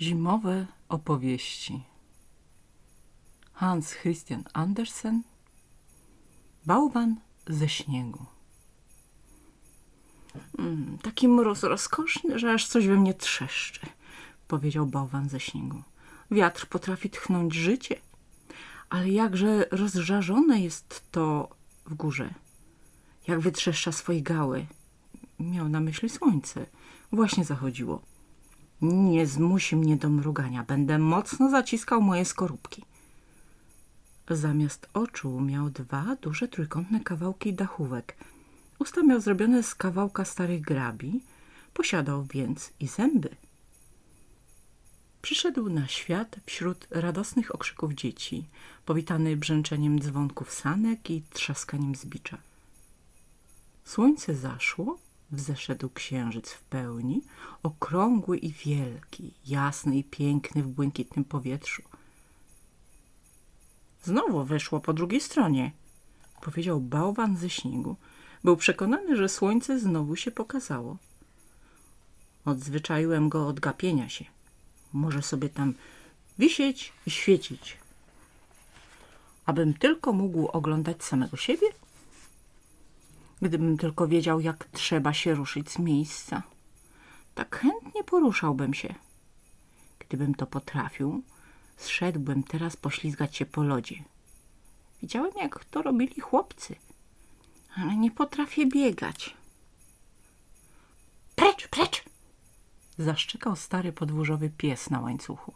Zimowe opowieści Hans Christian Andersen Bałwan ze śniegu mm, Taki mróz rozkoszny, że aż coś we mnie trzeszczy, powiedział bałwan ze śniegu. Wiatr potrafi tchnąć życie, ale jakże rozżarzone jest to w górze. Jak wytrzeszcza swoje gały. Miał na myśli słońce. Właśnie zachodziło. Nie zmusi mnie do mrugania. Będę mocno zaciskał moje skorupki. Zamiast oczu miał dwa duże trójkątne kawałki dachówek. Usta miał zrobione z kawałka starych grabi. Posiadał więc i zęby. Przyszedł na świat wśród radosnych okrzyków dzieci, powitany brzęczeniem dzwonków sanek i trzaskaniem zbicza. Słońce zaszło, wzeszedł księżyc w pełni, okrągły i wielki, jasny i piękny w błękitnym powietrzu. Znowu weszło po drugiej stronie, powiedział bałwan ze śniegu. Był przekonany, że słońce znowu się pokazało. Odzwyczaiłem go od gapienia się. Może sobie tam wisieć i świecić. Abym tylko mógł oglądać samego siebie? Gdybym tylko wiedział, jak trzeba się ruszyć z miejsca. Tak chętnie poruszałbym się. Gdybym to potrafił, zszedłbym teraz poślizgać się po lodzie. Widziałem, jak to robili chłopcy, ale nie potrafię biegać. Precz, precz! Zaszczekał stary podwórzowy pies na łańcuchu.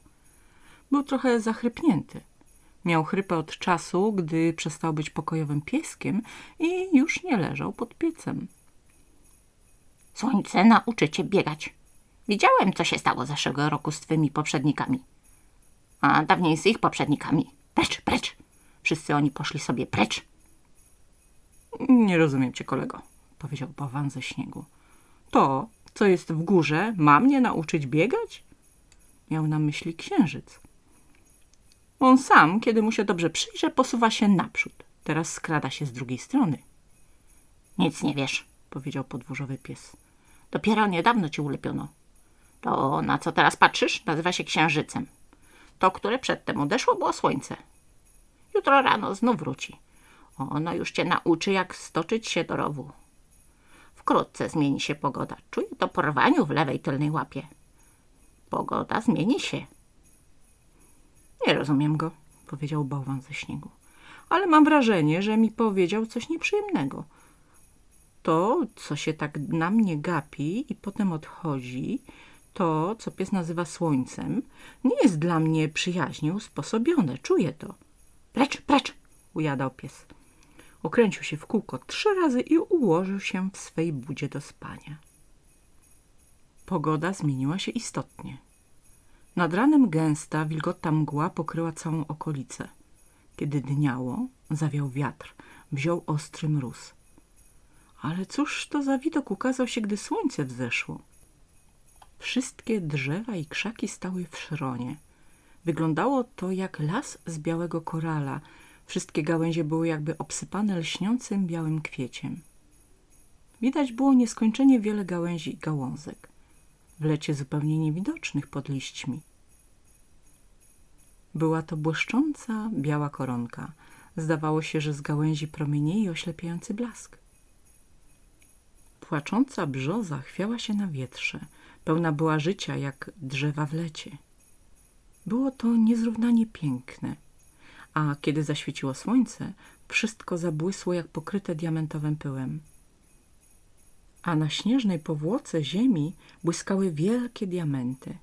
Był trochę zachrypnięty. Miał chrypę od czasu, gdy przestał być pokojowym pieskiem i już nie leżał pod piecem. Słońce nauczy cię biegać. Widziałem, co się stało zeszłego roku z twymi poprzednikami. A dawniej z ich poprzednikami. Precz, precz. Wszyscy oni poszli sobie precz. Nie rozumiem cię, kolego, powiedział bałwan ze śniegu. To, co jest w górze, ma mnie nauczyć biegać? Miał na myśli księżyc. On sam, kiedy mu się dobrze przyjrzy, posuwa się naprzód. Teraz skrada się z drugiej strony. Nic nie wiesz, powiedział podwórzowy pies. Dopiero niedawno cię ulepiono. To, na co teraz patrzysz, nazywa się księżycem. To, które przedtem odeszło, było słońce. Jutro rano znów wróci. Ono już cię nauczy, jak stoczyć się do rowu. Wkrótce zmieni się pogoda. Czuję to porwaniu w lewej tylnej łapie. Pogoda zmieni się. Nie rozumiem go, powiedział bałwan ze śniegu. Ale mam wrażenie, że mi powiedział coś nieprzyjemnego. To, co się tak na mnie gapi i potem odchodzi, to, co pies nazywa słońcem, nie jest dla mnie przyjaźnie usposobione. Czuję to. Precz, precz, ujadał pies. Okręcił się w kółko trzy razy i ułożył się w swej budzie do spania. Pogoda zmieniła się istotnie. Nad ranem gęsta, wilgotna mgła pokryła całą okolicę. Kiedy dniało, zawiał wiatr, wziął ostry mróz. Ale cóż to za widok ukazał się, gdy słońce wzeszło? Wszystkie drzewa i krzaki stały w szronie. Wyglądało to jak las z białego korala. Wszystkie gałęzie były jakby obsypane lśniącym białym kwieciem. Widać było nieskończenie wiele gałęzi i gałązek w lecie zupełnie niewidocznych pod liśćmi. Była to błyszcząca, biała koronka. Zdawało się, że z gałęzi promienieje oślepiający blask. Płacząca brzoza chwiała się na wietrze. Pełna była życia, jak drzewa w lecie. Było to niezrównanie piękne, a kiedy zaświeciło słońce, wszystko zabłysło jak pokryte diamentowym pyłem a na śnieżnej powłoce ziemi błyskały wielkie diamenty.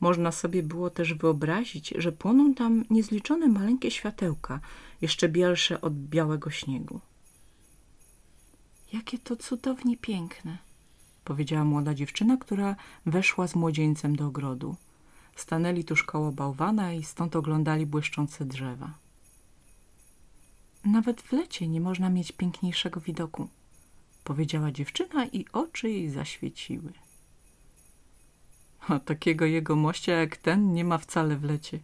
Można sobie było też wyobrazić, że płoną tam niezliczone maleńkie światełka, jeszcze bielsze od białego śniegu. Jakie to cudownie piękne, powiedziała młoda dziewczyna, która weszła z młodzieńcem do ogrodu. Stanęli tuż koło bałwana i stąd oglądali błyszczące drzewa. Nawet w lecie nie można mieć piękniejszego widoku, powiedziała dziewczyna i oczy jej zaświeciły. A takiego jego mościa jak ten nie ma wcale w lecie,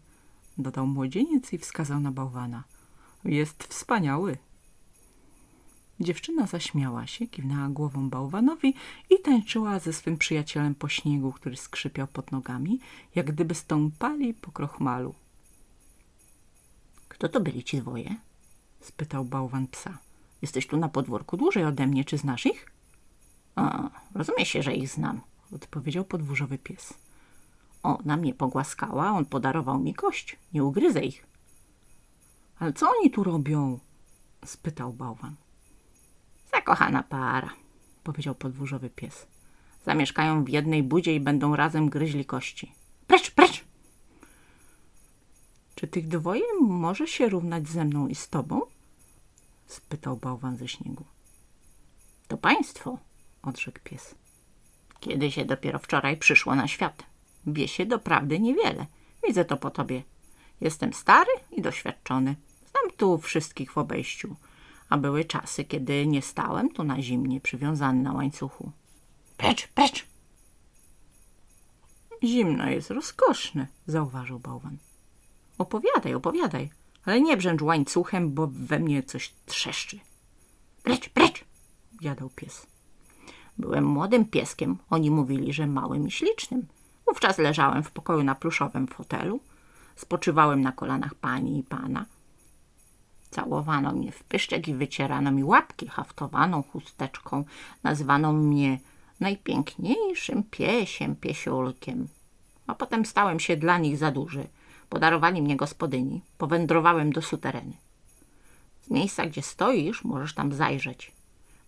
dodał młodzieniec i wskazał na bałwana. Jest wspaniały. Dziewczyna zaśmiała się, kiwnęła głową bałwanowi i tańczyła ze swym przyjacielem po śniegu, który skrzypiał pod nogami, jak gdyby stąpali po krochmalu. Kto to byli ci dwoje? spytał bałwan psa. Jesteś tu na podwórku dłużej ode mnie, czy znasz ich? A, rozumie się, że ich znam. Odpowiedział podwórzowy pies. Ona mnie pogłaskała, on podarował mi kość. Nie ugryzę ich. Ale co oni tu robią? spytał bałwan. Zakochana para, powiedział podwórzowy pies. Zamieszkają w jednej budzie i będą razem gryźli kości. Precz, precz! Czy tych dwoje może się równać ze mną i z tobą? spytał bałwan ze śniegu. To państwo, Odrzekł pies. Kiedy się dopiero wczoraj przyszło na świat. Wie się doprawdy niewiele. Widzę to po tobie. Jestem stary i doświadczony. Znam tu wszystkich w obejściu. A były czasy, kiedy nie stałem tu na zimnie, przywiązany na łańcuchu. Precz, precz! Zimno jest rozkoszne, zauważył bałwan. Opowiadaj, opowiadaj, ale nie brzęcz łańcuchem, bo we mnie coś trzeszczy. Precz, precz! Jadał pies. Byłem młodym pieskiem. Oni mówili, że małym i ślicznym. Wówczas leżałem w pokoju na pluszowym fotelu. Spoczywałem na kolanach pani i pana. Całowano mnie w pyszczek i wycierano mi łapki haftowaną chusteczką. Nazywano mnie najpiękniejszym piesiem, piesiulkiem. A potem stałem się dla nich za duży. Podarowali mnie gospodyni. Powędrowałem do sutereny. Z miejsca, gdzie stoisz, możesz tam zajrzeć.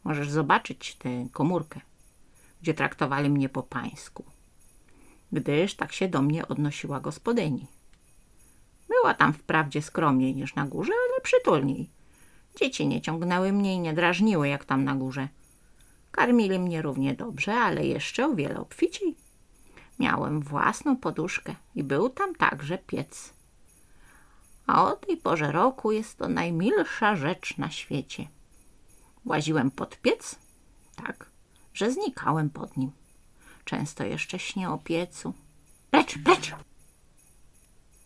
Możesz zobaczyć tę komórkę, gdzie traktowali mnie po pańsku. Gdyż tak się do mnie odnosiła gospodyni. Była tam wprawdzie skromniej niż na górze, ale przytulniej. Dzieci nie ciągnęły mnie i nie drażniły jak tam na górze. Karmili mnie równie dobrze, ale jeszcze o wiele obficiej. Miałem własną poduszkę i był tam także piec. A o tej porze roku jest to najmilsza rzecz na świecie. Łaziłem pod piec, tak, że znikałem pod nim. Często jeszcze śnię o piecu. Precz, precz!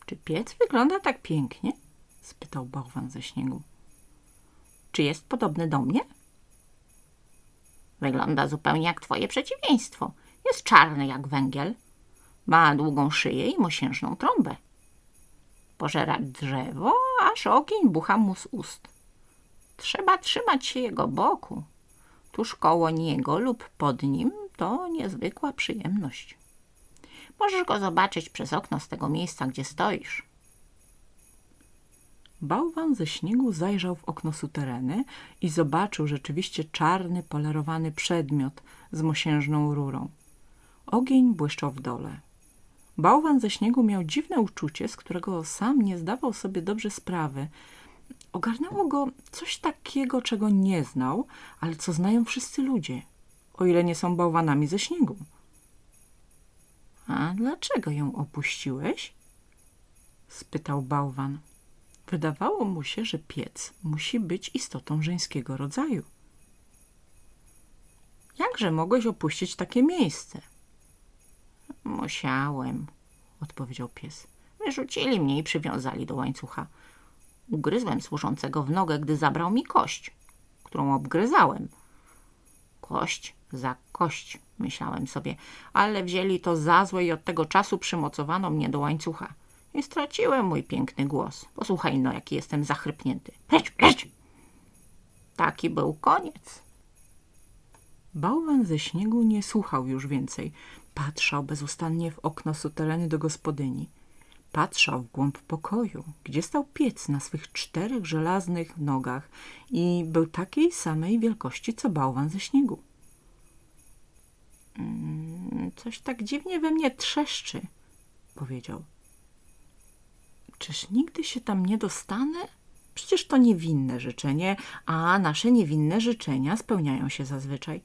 Czy piec wygląda tak pięknie? spytał bałwan ze śniegu. Czy jest podobny do mnie? Wygląda zupełnie jak twoje przeciwieństwo. Jest czarny jak węgiel. Ma długą szyję i mosiężną trąbę. Pożera drzewo, aż ogień bucha mu z ust. Trzeba trzymać się jego boku. Tuż koło niego lub pod nim to niezwykła przyjemność. Możesz go zobaczyć przez okno z tego miejsca, gdzie stoisz. Bałwan ze śniegu zajrzał w okno sutereny i zobaczył rzeczywiście czarny, polerowany przedmiot z mosiężną rurą. Ogień błyszczał w dole. Bałwan ze śniegu miał dziwne uczucie, z którego sam nie zdawał sobie dobrze sprawy. Ogarnęło go coś takiego, czego nie znał, ale co znają wszyscy ludzie, o ile nie są bałwanami ze śniegu. A dlaczego ją opuściłeś? spytał bałwan. Wydawało mu się, że piec musi być istotą żeńskiego rodzaju. Jakże mogłeś opuścić takie miejsce? Musiałem, odpowiedział pies. Wyrzucili mnie i przywiązali do łańcucha. Ugryzłem służącego w nogę, gdy zabrał mi kość, którą obgryzałem. Kość za kość, myślałem sobie, ale wzięli to za złe i od tego czasu przymocowano mnie do łańcucha. I straciłem mój piękny głos. Posłuchaj no, jaki jestem zachrypnięty. Precz, precz! Taki był koniec. Bałwan ze śniegu nie słuchał już więcej. Patrzał bezustannie w okno sutereny do gospodyni. Patrzał w głąb pokoju, gdzie stał piec na swych czterech żelaznych nogach i był takiej samej wielkości, co bałwan ze śniegu. Mm, Coś tak dziwnie we mnie trzeszczy. powiedział. Czyż nigdy się tam nie dostanę? Przecież to niewinne życzenie, a nasze niewinne życzenia spełniają się zazwyczaj.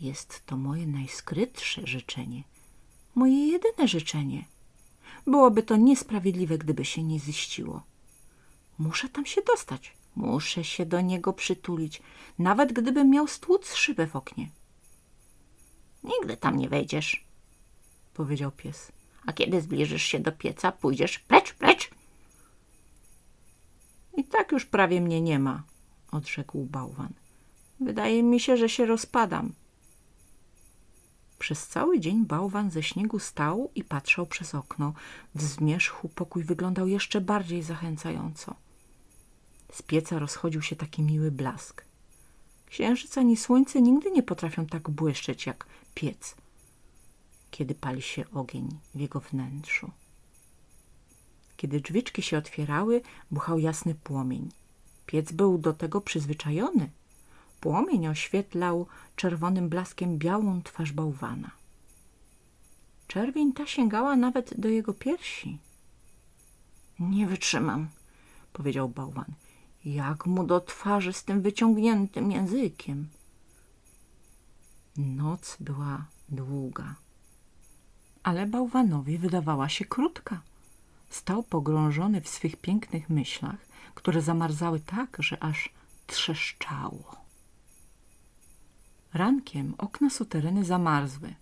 Jest to moje najskrytsze życzenie, moje jedyne życzenie. Byłoby to niesprawiedliwe, gdyby się nie ziściło. Muszę tam się dostać, muszę się do niego przytulić, nawet gdybym miał stłuc szybę w oknie, Nigdy tam nie wejdziesz. powiedział pies. A kiedy zbliżysz się do pieca, pójdziesz precz, precz. I tak już prawie mnie nie ma, odrzekł bałwan. Wydaje mi się, że się rozpadam. Przez cały dzień bałwan ze śniegu stał i patrzał przez okno. W zmierzchu pokój wyglądał jeszcze bardziej zachęcająco. Z pieca rozchodził się taki miły blask. Księżyc ani słońce nigdy nie potrafią tak błyszczeć jak piec, kiedy pali się ogień w jego wnętrzu. Kiedy drzwiczki się otwierały, buchał jasny płomień. Piec był do tego przyzwyczajony. Płomień oświetlał czerwonym blaskiem białą twarz bałwana. Czerwień ta sięgała nawet do jego piersi. Nie wytrzymam, powiedział bałwan. Jak mu do twarzy z tym wyciągniętym językiem. Noc była długa, ale bałwanowi wydawała się krótka. Stał pogrążony w swych pięknych myślach, które zamarzały tak, że aż trzeszczało. Rankiem okna sutereny zamarzły.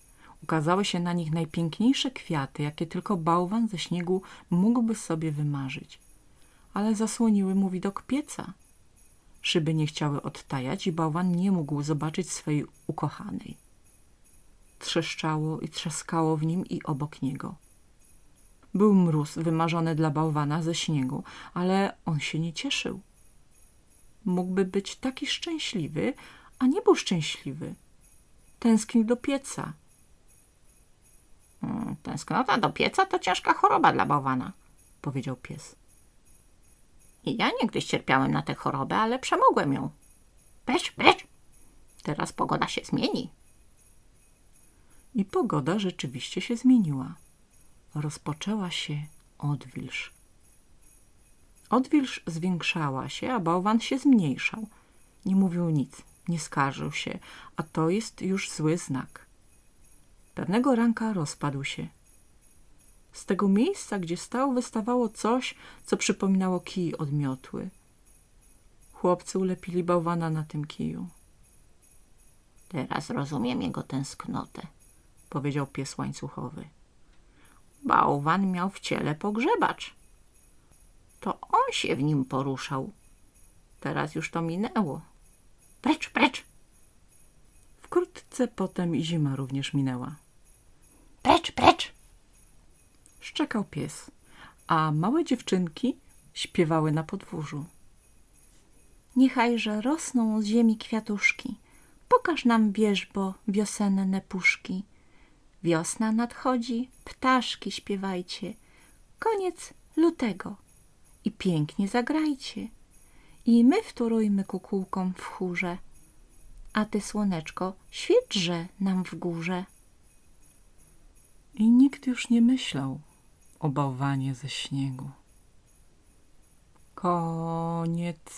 Ukazały się na nich najpiękniejsze kwiaty, jakie tylko bałwan ze śniegu mógłby sobie wymarzyć. Ale zasłoniły mu widok pieca. Szyby nie chciały odtajać i bałwan nie mógł zobaczyć swojej ukochanej. Trzeszczało i trzaskało w nim i obok niego. Był mróz wymarzony dla bałwana ze śniegu, ale on się nie cieszył. Mógłby być taki szczęśliwy, a nie był szczęśliwy. Tęsknił do pieca. Tęsknota do pieca to ciężka choroba dla bałwana. powiedział pies. I ja niegdyś cierpiałem na tę chorobę, ale przemogłem ją. Precz, precz. Teraz pogoda się zmieni. I pogoda rzeczywiście się zmieniła. Rozpoczęła się odwilż. Odwilż zwiększała się, a bałwan się zmniejszał. Nie mówił nic, nie skarżył się, a to jest już zły znak. Pewnego ranka rozpadł się. Z tego miejsca, gdzie stał, wystawało coś, co przypominało kij od miotły. Chłopcy ulepili bałwana na tym kiju, Teraz rozumiem jego tęsknotę. powiedział pies łańcuchowy. Bałwan miał w ciele pogrzebacz. To on się w nim poruszał. Teraz już to minęło. Wkrótce potem i zima również minęła. precz, precz. Szczekał pies, a małe dziewczynki śpiewały na podwórzu. Niechajże rosną z ziemi kwiatuszki, pokaż nam wierzbo wiosenne puszki. Wiosna nadchodzi, ptaszki śpiewajcie, koniec lutego i pięknie zagrajcie. I my wtórujmy kukułkom w chórze, a ty, słoneczko, świetrze nam w górze. I nikt już nie myślał o bałwanie ze śniegu. Koniec.